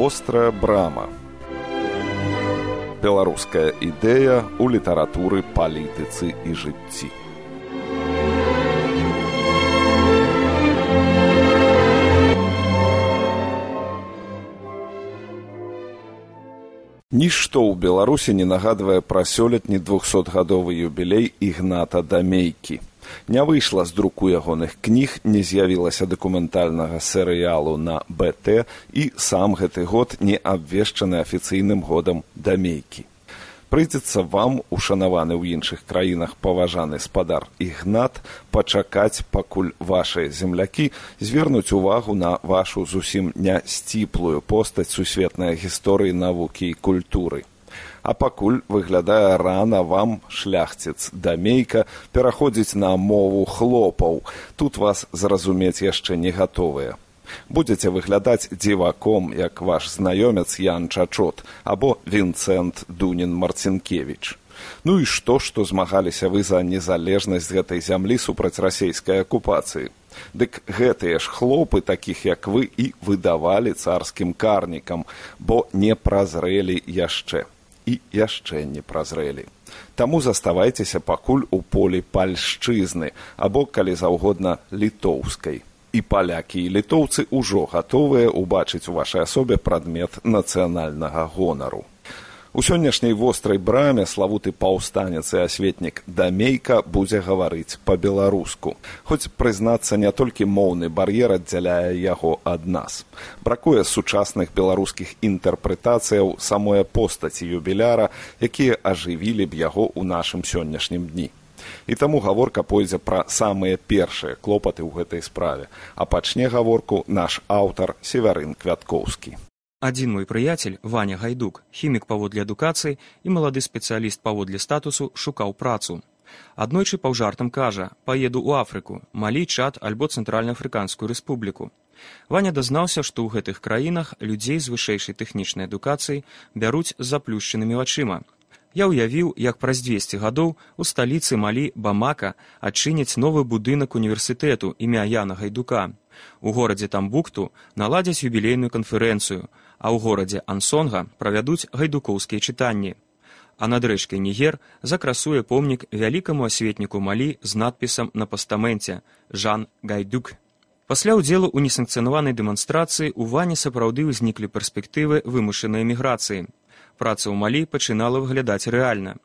вострая брама беларуская ідэя ў літаратуры палітыцы і жыцці Нішто ў Беларусі не нагадвае пра сёлетні двухсотгадовы юбілей ігната дамейкі. Не выйшла з друку ягоных кніг, не з'явілася дакументальнага серыялу на БТ і сам гэты год не абвешчаны афіцыйным годам дамейкі. Прыйдзецца вам ушанаваны ў іншых краінах паважаны спадар ігнат пачакаць пакуль вашыя землякі звернуць увагу на вашу зусім не сціплую постаць сусветнай гісторыі навукі і культуры а пакуль выглядае рана вам шляхціц дамейка пераходзіць на мову хлопаў. Тут вас зразумець яшчэ не гатовыя. Будзеце выглядаць дзіваком як ваш знаёмец ян чачот або вінцэнт дунін марцінкевич ну і што што змагаліся вы за незалежнасць гэтай зямлі супраць расійскай акупацыі? Дык гэтыя ж хлопы такіх як вы і выдавалі царскім карнікам бо не празрэлі яшчэ і яшчэ не празрэлі таму заставайцеся пакуль у полі пальшчызны або калі заўгодна літоўскай і палякі і літоўцы ўжо гатовыя ўбачыць у вашай асобе прадмет нацыянальнага гонару. У сённяшняй вострай браме славуты паўстанец і асветнік дамейка будзе гаварыць па-беларуску. Хоць прызнацца не толькі моўны бар'ер аддзяляе яго ад нас. Бракуе сучасных беларускіх інтэрпрэтацыяў самой постаці юбіляра, якія ажывілі б яго ў нашым сённяшнім дні і таму гаворка пойдзе пра самыя першыя клопаты ў гэтай справе а пачне гаворку наш аўтар северын квяткоўскі адзін мой прыяцель ваня гайдук хімік паводле адукацыі і малады спецыяліст паводле статусу шукаў працу. Аднойчы паўжартам кажа паеду ў афрыку малі чад альбо цэнтральнаафрыканскую рэспубліку ваня дазнаўся што ў гэтых краінах людзей з вышэйшай тэхнічнай адукацыі бяруць з заплюшчанымі вачыма. Я ўявіў як праз дзвесце гадоў у сталіцы малі бамака адчыняць новы будынак універсітэту імя яна гайдука. У горадзе тамбукту наладзяць юбілейную канферэнцыю а ў горадзе ансонга правядуць гайдукоўскія чытанні а над рэчкай нігер закрасуе помнік вялікаму асветніку малі з надпісам на пастаменце жан гайдук пасля ўдзелу ў несанкцыянаванай дэманстрацыі ў ване сапраўды ўзніклі перспектывы вымушанай эміграцыі праца ў малі пачынала выглядаць рэальна.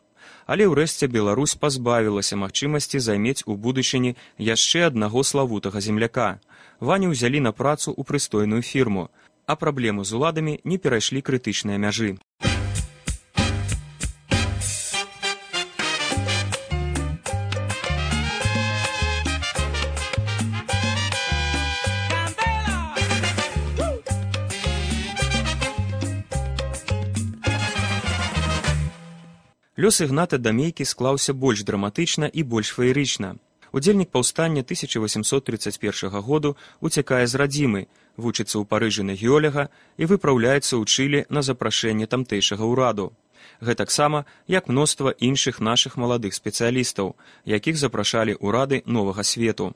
Але ўрэшце Беларусь пазбавілася магчымасці займець у будучыні яшчэ аднаго славутага земляка. Ваню ўзялі на працу ў прыстойную фірму, а праблемы з уладамі не перайшлі крытычныя мяжы. Лёс ігната дамейкі склаўся больш драматычна і больш феерычна. Удзельнік паўстання 1831 году уцякае з радзімы, вучыцца ў парыжы на геоляга і выпраўляецца ў чылі на запрашэнне тамтэйшага ўраду. Гэтаксама як мноства іншых нашых маладых спецыялістаў, якіх запрашалі ўрады новага свету.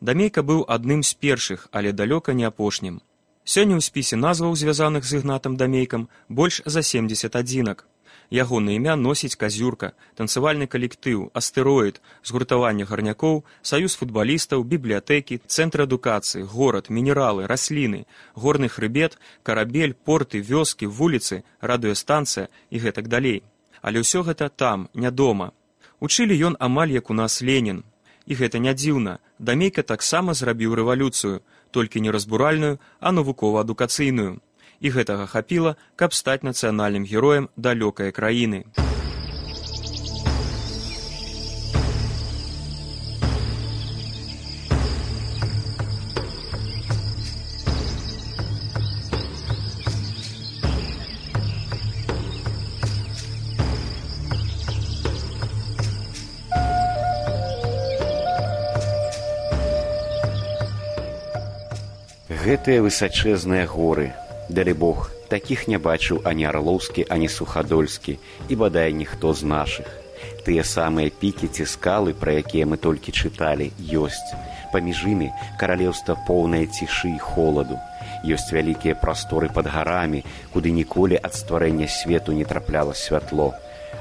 Дамейка быў адным з першых, але далёка не апошнім. Сёння ў спісе назваў звязаных з ігнатам дамейкам больш за 70 адзінак ягонае імя носіць казюрка танцавальны калектыў астэроід згуртавання гарнякоў саюз футбалістаў бібліятэкі цэнтр адукацыі горад мінералы расліны горны хрыбет карабель порты вёскі вуліцы радыёстанцыя і гэтак далей. Але ўсё гэта там не дома учылі ён амаль як у нас ленін. І гэта не дзіўна. Дамейка таксама зрабіў рэвалюцыю толькі не разбуральную а навукова адукацыйную і гэтага хапіла, каб стаць нацыянальным героем далёкай краіны. Гэтыя высачэзныя горы Далі Бог, такіх не бачыў ані арлоўскі, ані сухадольскі і бадай ніхто з нашых. Тыя самыя пікі ці скалы, пра якія мы толькі чыталі, ёсць. Паміж імі каралеўства поўнае цішы і холаду. Ёсць вялікія прасторы пад гарамі, куды ніколі ад стварэння свету не трапляла святло.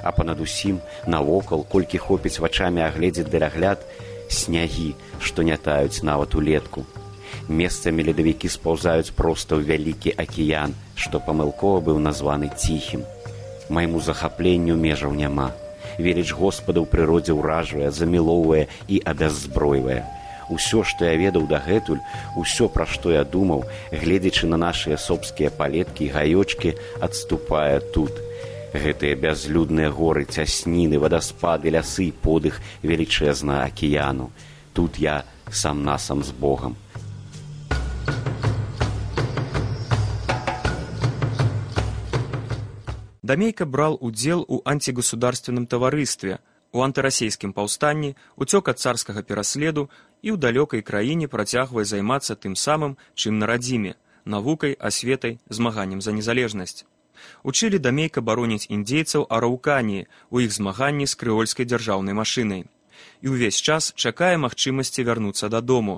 А панад усім навокал, колькі хопіць вачамі агледзець далягляд, снягі, што не таюць нават улетку. Месцамі ледавікі спаўзаюць проста ў вялікі акіян, што памылкова быў названы ціхім. Майму захапленню межаў няма. Веліч Господа ў прыродзе ўражвае, замілоўвае і абяззбройвае. Усё, што я ведаў дагэтуль, усё, пра што я думаў, гледзячы на нашыя собскія палеткі і гаёчкі, адступае тут. Гэтыя бязлюдныя горы, цясніны, вадаспады, лясы, подых велічэзна акіяну. Тут я сам насам з Богом. Дамейка брал удзел у антигосударственном таварыстве, у антырасійскім паўстанні, уцёк ад царскага пераследу і ў далёкай краіне працягвае займацца тым самым, чым на радзіме, навукай, асветай, змаганнем за незалежнасць. Учылі дамейка бароніць індзейцаў араўканіі у іх змаганні з крыольскай дзяржаўнай машынай. І ўвесь час чакае магчымасці вярнуцца дадому.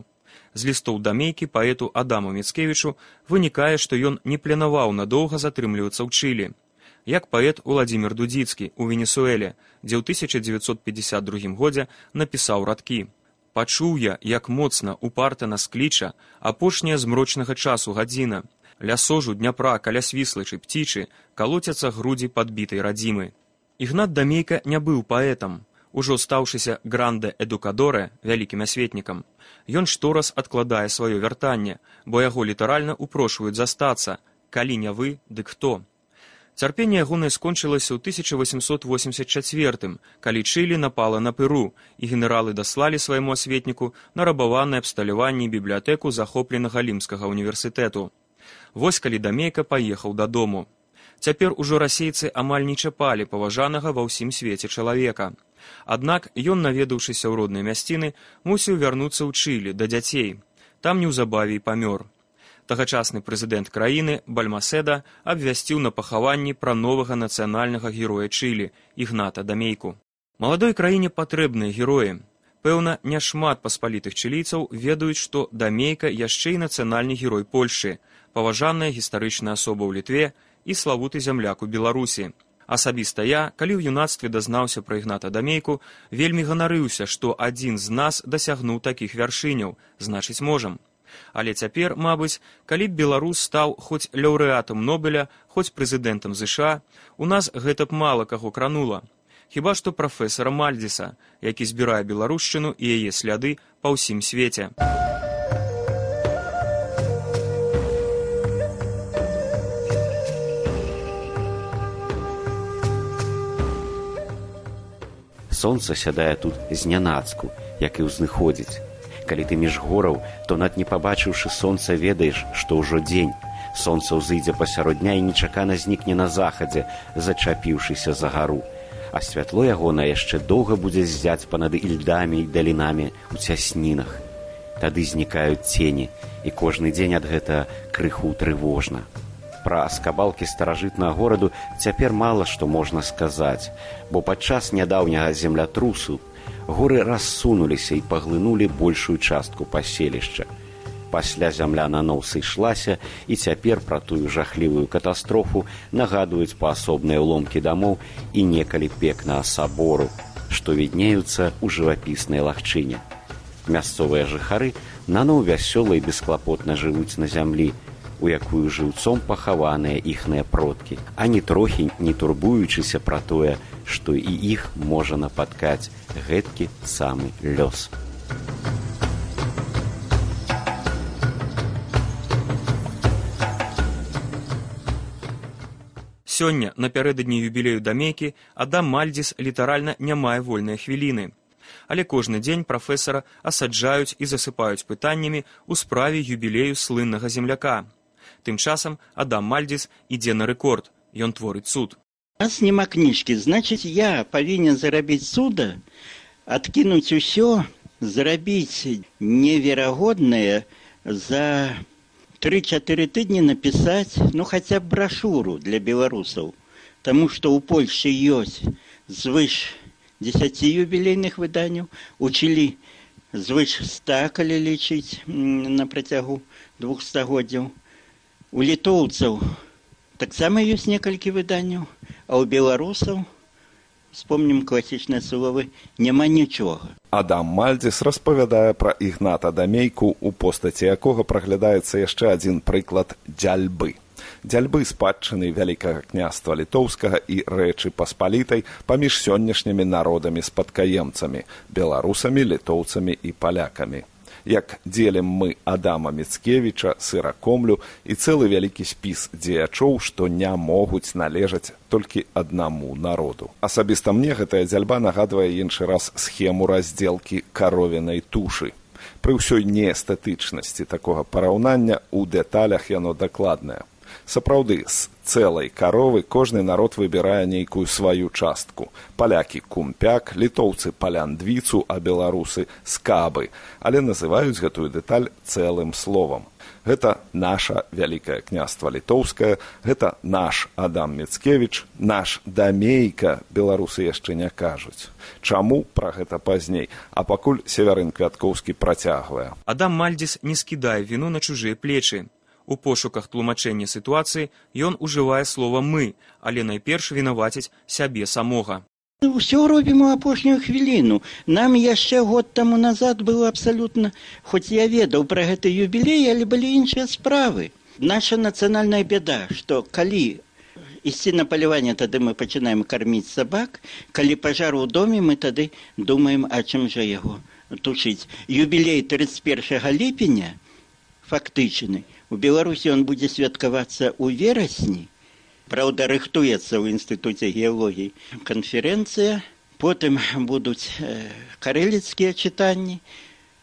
З лістоў дамейкі паэту Адаму Мецкевічу вынікае, што ён не планаваў надоўга затрымлівацца ў Чылі як паэт Уладзімир Дудзіцкі ў Венесуэле, дзе ў 1952 годзе напісаў радкі. Пачуў я, як моцна упарта нас кліча апошняя змрочнага часу гадзіна. Ля сожу дняпра каля свіслачы пцічы калоцяцца грудзі падбітай радзімы. Ігнат Дамейка не быў паэтам. Ужо стаўшыся гранде эдукадоре вялікім асветнікам. Ён штораз адкладае сваё вяртанне, бо яго літаральна упрошваюць застацца, калі не вы, дык хто. Цярпенне ягонае скончылася ў 1884, калі Чылі напала на пыру, і генералы даслалі свайму асветніку на рабаванае абсталяванне бібліятэку захопленага лімскага універсітэту. Вось калі дамейка паехаў дадому. Цяпер ужо расейцы амаль не чапалі паважанага ва ўсім свеце чалавека. Аднак ён, наведаўшыся ў роднай мясціны, мусіў вярнуцца ў Чылі да дзяцей. Там неўзабаве і памёр. Тагачасны прэзідэнт краіны Бальмаседа абвясціў на пахаванні пра новага нацыянальнага героя Чылі ігната дамейку. Маладой краіне патрэбныя героі. Пэўна, няшмат паспалітых чылійцаў ведаюць, што дамейка яшчэ і нацыянальны герой Польшы, паважаная гістарычная асоба ў літве і славуты зямляк у Беларусі. Асабіста я, калі ў юнацтве дазнаўся пра ігната дамейку, вельмі ганарыўся, што адзін з нас дасягнуў такіх вяршыняў, значыць можам. Але цяпер, мабыць, калі б беларус стаў хоць лаўрэатам нобеля хоць прэзідэнтам ЗША у нас гэта б мала каго кранула. Хіба што прафесара мальдзіса які збірае беларушчыну і яе сляды па ўсім свеце. Сонца сядае тут знянацку, як і ўзныходзіць калі ты між гораў, то над не пабачыўшы сонца ведаеш, што ўжо дзень. Сонца ўзыдзе пасярод дня і нечакана знікне на захадзе, зачапіўшыся за гару. А святло ягона яшчэ доўга будзе ззяць панад ільдамі і далінамі ў цяснінах. Тады знікаюць цені, і кожны дзень ад гэта крыху трывожна. Пра скабалкі старажытнага гораду цяпер мала што можна сказаць, бо падчас нядаўняга землятрусу горы рассунуліся і паглынулі большую частку паселішча. Пасля зямля наноў сышлася і цяпер пра тую жахлівую катастрофу нагадваюць паасобныя ўломкі дамоў і некалі пекна сабору, што віднеюцца ў жывапіснай лагчыне. Мясцовыя жыхары наноў вясёла і бесклапотна жывуць на зямлі, у якую жыўцом пахаваныя іхныя продкі, а не трохі не турбуючыся пра тое, што і іх можа напаткаць гэткі самы лёс. Сёння напярэдадні юбілею дамейкі адам мальдзіс літаральна не мае вольныя хвіліны. Але кожны дзень прафесара асаджаюць і засыпаюць пытаннямі ў справе юбілею слыннага земляка, Тым часам Адам Мальдзіс ідзе на рэкорд, ён творыць суд. Раз няма кніжкі, значыць я павінен зарабіць суда, адкінуць усё, зрабіць неверагоднае за тры-чатыры тыдні напісаць ну хаця б брашуру для беларусаў, Таму што ў Польшы ёсць звыш 10 юбілейных выданняў учылі звыш ста калі лічыць на працягу двух стагоддзяў у літоўцаў таксама ёсць некалькі выданняў а ў беларусаў вспомнім класічныя словы няма нічога. Адам мальдзіс распавядае пра ігната дамейку у постаці якога праглядаецца яшчэ адзін прыклад дзяльбы. Дзяльбы спадчыны вялікага княства літоўскага і рэчы паспалітай паміж сённяшнімі народамі спадкаемцамі беларусамі літоўцамі і палякамі як дзелім мы адама міцкевіча сыракомлю і цэлы вялікі спіс дзеячоў што не могуць належаць толькі аднаму народу. Асабіста мне гэтая дзяльба нагадвае іншы раз схему раздзелкі каровінай тушы. Пры ўсёй неэстэтычнасці такога параўнання ў дэталях яно дакладнае. Сапраўды з цэлай каровы кожны народ выбірае нейкую сваю частку. Палякі кумпяк літоўцы паляндвіцу а беларусы скабы. Але называюць гэтую дэталь цэлым словам. Гэта наша вялікае княства літоўскае гэта наш адам мецкевич наш дамейка беларусы яшчэ не кажуць. Чаму пра гэта пазней? А пакуль северын квяткоўскі працягвае. Адам мальдзіс не скідае віну на чужыя плечы У пошуках тлумачэння сітуацыі ён ужывае слова мы, але найперш вінаваціць сябе самога. Усё робім у апошнюю хвіліну. Нам яшчэ год таму назад было абсалютна, хоць я ведаў пра гэты юбілей, але былі іншыя справы. Наша нацыянальная бяда, што калі ісці на паляванне, тады мы пачынаем карміць сабак, калі пажар у доме мы тады думаем, а чым жа яго тушыць. Юбілей 31 ліпеня фактычны У Беларусі ён будзе святкавацца ў верасні. Праўда, рыхтуецца ў інстытуце геалогіі канферэнцыя, потым будуць э, карэліцкія чытанні.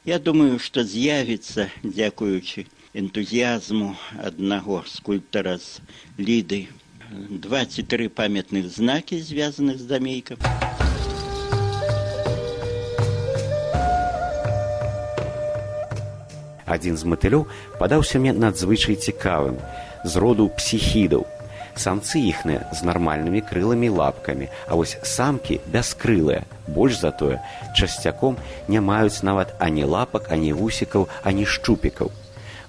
Я думаю, што з'явіцца, дзякуючы энтузіязму аднаго скульптара з ліды 23 памятных знакі, звязаных з дамейкам. Адзін з матылёў падаўся мне надзвычай цікавым з роду псіхідаў. Самцы іхныя з нармальнымі крыламі лапкамі а вось самкі бяскрылыя. Больш затое часцяком не маюць нават ані лапак ані вусікаў ані шчупікаў.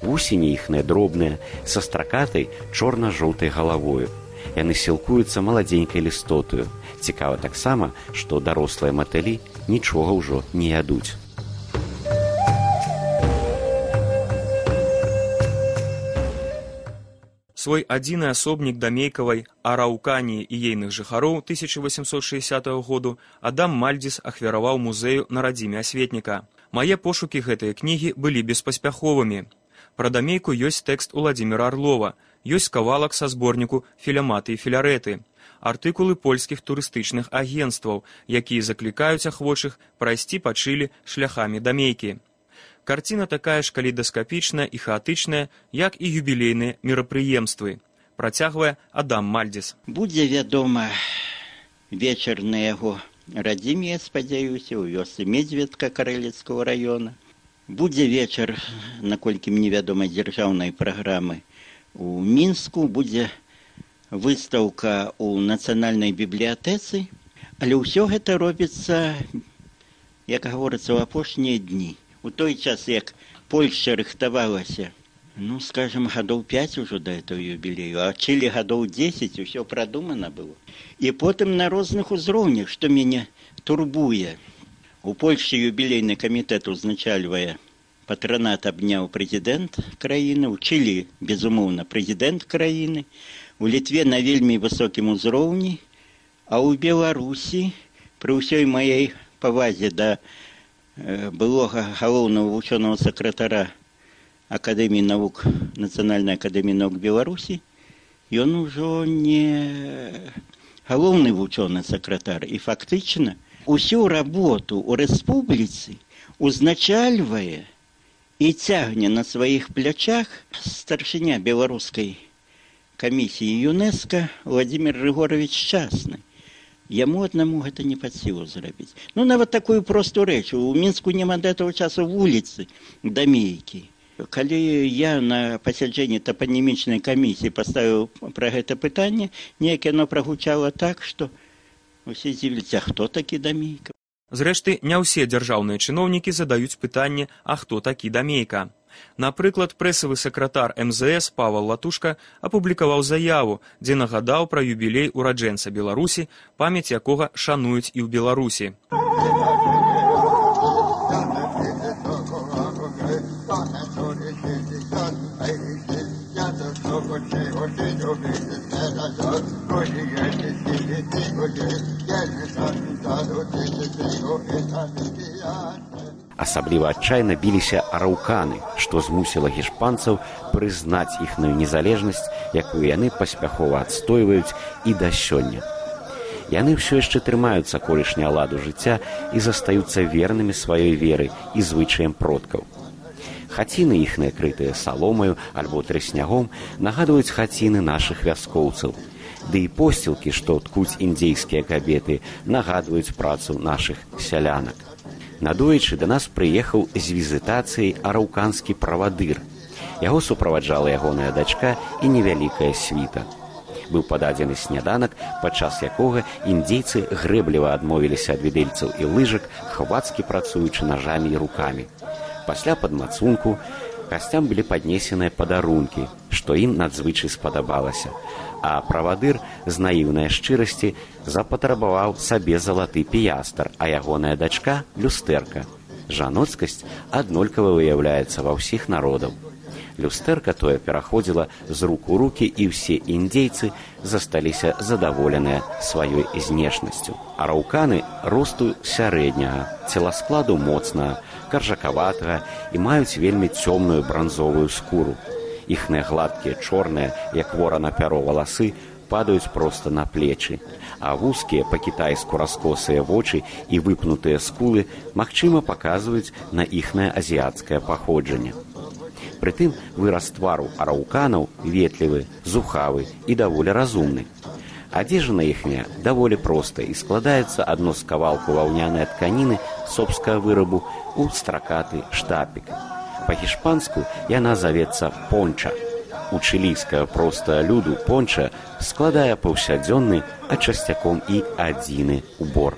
Вусені іхныя дробныя са стракатай чорна-жоўтай галавою. Яны сілкуюцца маладзенькай лістотаю. Цікава таксама што дарослыя матылі нічога ўжо не ядуць свой адзіны асобнік дамейкавай араўканіі і ейных жыхароў 1860 году адам мальдзіс ахвяраваў музею на радзіме асветніка мае пошукі гэтыя кнігі былі беспаспяховымі пра дамейку ёсць тэкст уладзіміра арлова ёсць кавалак са зборніку філяматы і філярэты артыкулы польскіх турыстычных агенцтваў якія заклікаюць ахвочых прайсці пачылі шляхамі дамейкі карціна такая ж калейдаскапічная і хаатычная як і юбілейныя мерапрыемствы працягвае адам мальдзіс. Будзе вядома вечар на яго радзіме спадзяюся у вёсы медзведка карэлецкого района будзе вечар наколькі мне вядома дзяржаўнай праграмы у мінску. Будзе выстаўка ў нацыянальнай бібліятэцы. Але ўсё гэта робіцца як гаворыцца ў апошнія дні у той час як польша рыхтавалася ну скажем гадоў пять ужо да этого юбілею а чылі гадоў десять усё прадумана было і потым на розных узроўнях што мяне турбуе у польльше юбілейны камітэт узначальвае патранат абняў прэзідэнт краіны учылі безумоўна прэзідэнт краіны у літве на вельмі высокім узроўні а ў беларусі пры ўсёй маёй павазе да былога галоўнага вучонага сакратара акадэміі навук нацыянальнай акадэміі навук беларусі. Ён ужо не галоўны вучоны сакратар. І фактычна усю работу ў рэспубліцы узначальвае і цягне на сваіх плячах старшыня беларускай камісіі юнеска владимир рыгорович шчасны яму аднаму гэта не пад сілу зрабіць ну нават такую простую рэч у мінску няма да этого часу вуліцы дамейкі калі я на пасяджэнні тапанімічнай камісіі паставіў пра гэта пытанне неяк яно прагучала так што Усе дзівіцца, хто такі дамейка. Зрэшты, не ўсе дзяржаўныя чыноўнікі задаюць пытанне, а хто такі дамейка. Напрыклад, прэсавы сакратар МЗС Павал Латушка апублікаваў заяву, дзе нагадаў пра юбілей ураджэнца Беларусі, памяць якога шануюць і ў Беларусі. Асабліва адчайна біліся араўканы, што змусіла гішпанцаў прызнаць іхную незалежнасць, якую яны паспяхова адстойваюць і да сёння. Яны ўсё яшчэ трымаюцца колішня ладу жыцця і застаюцца вернымі сваёй веры і звычаем продкаў. Хаціны іхныя крытыя саломаю альбо трыснягом нагадваюць хаціны нашых вяскоўцаў. Ды і посцілкі, што ткуць індзейскія кабеты, нагадваюць працу нашых сялянак. Надоечы да нас прыехаў з візітацыяй араўканскі правадыр. Яго суправаджала ягоная дачка і невялікая світа. Быў пададзены сняданак, падчас якога індзейцы грэбліва адмовіліся ад відэльцаў і лыжак, хвацкі працуючы нажамі і рукамі. Пасля падмацунку касцям былі паднесеныя падарункі, што ім надзвычай спадабалася а правадыр з наіўнай шчырасці запатрабаваў сабе залаты піястр, а ягоная дачка люстэрка. Жаноцкасць аднолькава выяўляецца ва ўсіх народаў. Люстэрка тое пераходзіла з рук у рукі і ўсе індзейцы засталіся задаволеныя сваёй знешнасцю. Араўканы росту сярэдняга, целаскладу моцнага, каржакаватага і маюць вельмі цёмную бранзовую скуру іхныя гладкія чорныя як ворана пяро валасы падаюць проста на плечы а вузкія па-кітайску раскосыя вочы і выпнутыя скулы магчыма паказваюць на іхнае азіяцкае паходжанне прытым выраз твару араўканаў ветлівы зухавы і даволі разумны адзежына іхняя даволі проста і складаецца адно з кавалку ваўнянай тканіны собскага вырабу у стракаты штапік па-гішпанску яна завецца понча. У чылійскага проста люду понча складае паўсядзённы, а часцяком і адзіны убор.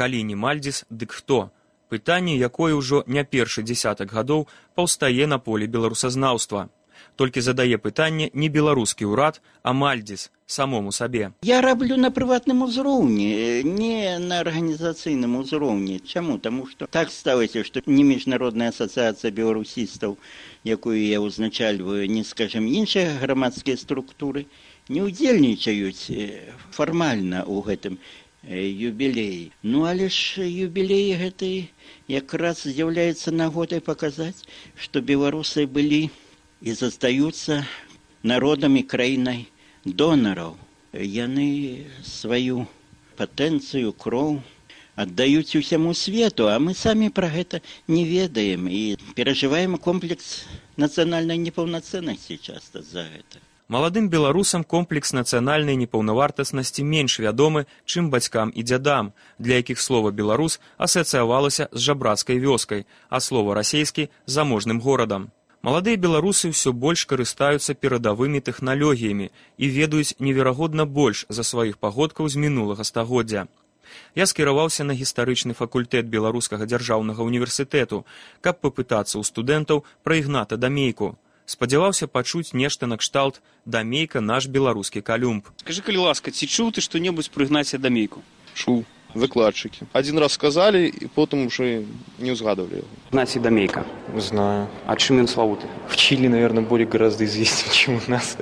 Калі не мальдзіс, дык хто? Пытанне, якое ўжо не першы дзясятак гадоў паўстае на поле беларусазнаўства. Толькі задае пытанне не беларускі ўрад а мальдзіс самому сабе. Я раблю на прыватным узроўні не на арганізацыйным узроўні. Чаму? Таму што так сталася што не міжнародная асацыяцыя беларусістаў якую я ўзначальваю не скажем іншыя грамадскія структуры не ўдзельнічаюць фармальна ў гэтым юбілеі ну але ж юбілеі гэтай якраз з'яўляецца нагодай паказаць што беларусы былі і застаюцца народамі краінай донараў. Яны сваю патэнцыю кроў аддаюць усяму свету, а мы самі пра гэта не ведаем і перажываем комплекс нацыянальнай непаўнацэннасці часта за гэта. Маладым беларусам комплекс нацыянальнай непаўнавартаснасці менш вядомы, чым бацькам і дзядам, для якіх слова беларус асацыявалася з жабрацкай вёскай, а слова расейскі заможным горадам. Маладыя беларусы ўсё больш карыстаюцца перадавымі тэхналогіямі і ведаюць неверагодна больш за сваіх пагодкаў з мінулага стагоддзя. Я скіраваўся на гістарычны факультэт беларускага дзяржаўнага універсітэту, каб папытацца ў студэнтаў пра ігната дамейку. Спадзяваўся пачуць нешта накшталт дамейка наш беларускі калюмб. Скажы калі ласка, ці чуў ты што-небудзь прыгнаце дамейку? Чуў. Выкладчыкі. Адзін раз сказалі і потым уже не ўзгадывалі яго. Наці дамейка. Знаю. А чым ён славуты? В чили наверное более гораздо известен чем у нас.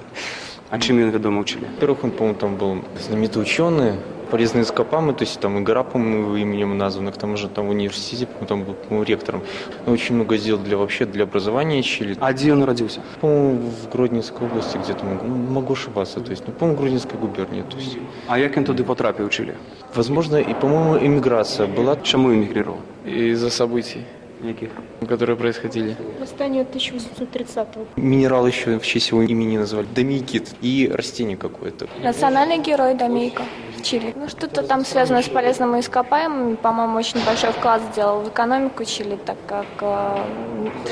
А чым ён вядома учылі во-первых он по-моему там был знаменитый ученый полезные ископамы, то есть там и гора, по-моему, именем названа, к тому же там в университете, там был, по-моему, ректором. Очень много сделал для вообще для образования Чили. А где он родился? По-моему, в Гродненской области где-то, могу ошибаться, то есть, ну, по-моему, Гродненской губернии, то есть. А як он туда потрапил в Чили? Возможно, и, по-моему, иммиграция была. Чему эмигрировал? Из-за событий. Яких? Которые происходили. Восстание 1830-го. Минерал еще в честь его имени назвали. Домейкит и растение какое-то. Национальный герой Домейка. Чили. Ну, что-то там связано с полезными ископаемыми. По-моему, очень большой вклад сделал в экономику Чили, так как э,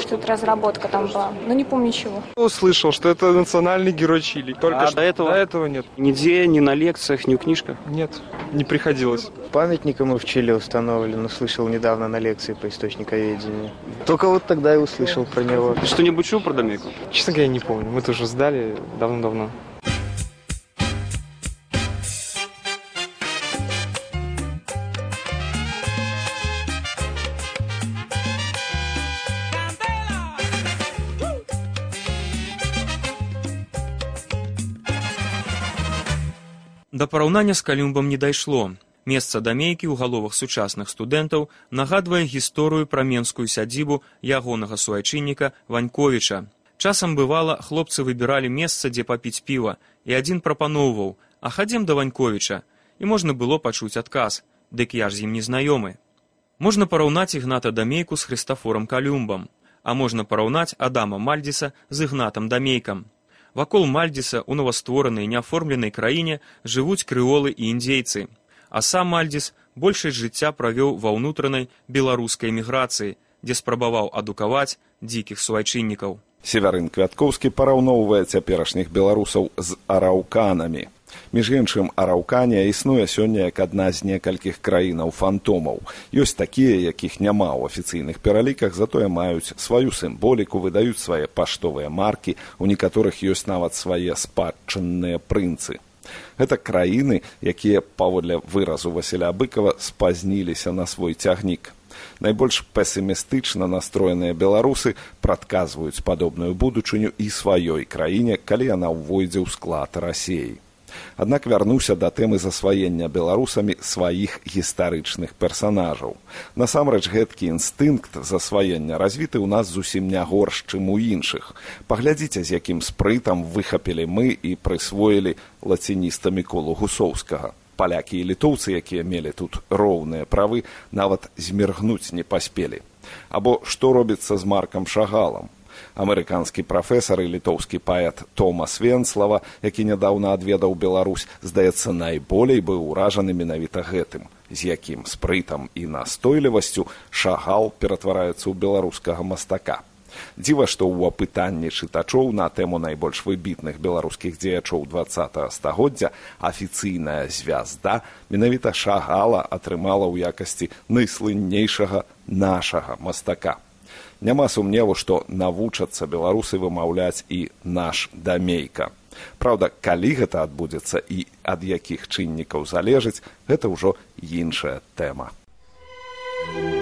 что-то разработка там была. Но не помню чего. Услышал, что это национальный герой Чили. Только А что до этого? До этого нет. Нигде, ни на лекциях, ни в книжках. Нет, не приходилось. Памятник ему в Чили установлен, услышал недавно на лекции по источниковедению. Только вот тогда и услышал про него. Ты что-нибудь чул про Домейку? Честно говоря, не помню. Мы тоже сдали давно-давно. Да параўнання з калюмбам не дайшло. Месца дамейкі ў галовах сучасных студэнтаў нагадвае гісторыю пра менскую сядзібу ягонага суайчынніка Ваньковіча. Часам бывала, хлопцы выбіралі месца, дзе папіць піва, і адзін прапаноўваў: « А хадзем да Ваньковіча, і можна было пачуць адказ: « Дык я ж з ім не знаёмы. Можна параўнаць ігната дамейку з Хрыстафорам Калюмбам, а можна параўнаць Адама Мальдзіса з ігнатам дамейкам. Вакол Мальдзіса ў новастворанай неаформленай краіне жывуць крыолы і індзейцы. А сам Мальдзіс большасць жыцця правёў ва ўнутранай беларускай эміграцыі, дзе спрабаваў адукаваць дзікіх суайчыннікаў. Северын Квяткоўскі параўноўвае цяперашніх беларусаў з араўканамі. Між іншым араўканія існуе сёння як адна з некалькіх краінаў фантомаў. Ёсць такія, якіх няма ў афіцыйных пераліках, затое маюць сваю сімволіку, выдаюць свае паштовыя маркі, у некаторых ёсць нават свае спадчынныя прынцы. Гэта краіны, якія паводле выразу Васіля Быкова спазніліся на свой цягнік. Найбольш песімістычна настроеныя беларусы прадказваюць падобную будучыню і сваёй краіне, калі яна ўвойдзе ў склад рассеі. Аднак вярнуўся да тэмы засваення беларусамі сваіх гістарычных персанажаў. Насамрэч гэткі інстынкт засваення развіты ў нас зусім не горш, чым у іншых. Паглядзіце, з якім спрытам выхапілі мы і прысвоілі лацініста міколу гусоўскага. Палякі і літоўцы, якія мелі тут роўныя правы, нават зміргнуць не паспелі. Або што робіцца з маркам шагалам амерыканскі прафесар і літоўскі паэт томас венслава які нядаўна адведаў беларусь здаецца найболей быў уражаны менавіта гэтым з якім спрытам і настойлівасцю шагал ператвараецца ў беларускага мастака. Дзіва што ў апытанні чытачоў на тэму найбольш выбітных беларускіх дзеячоў два стагоддзя афіцыйная звязда менавіта шагала атрымала ў якасці найслыннейшага нашага мастака Няма сумневу, што навучацца беларусы вымаўляць і наш дамейка. Праўда, калі гэта адбудзецца і ад якіх чыннікаў залежыць, гэта ўжо іншая тэма. thank you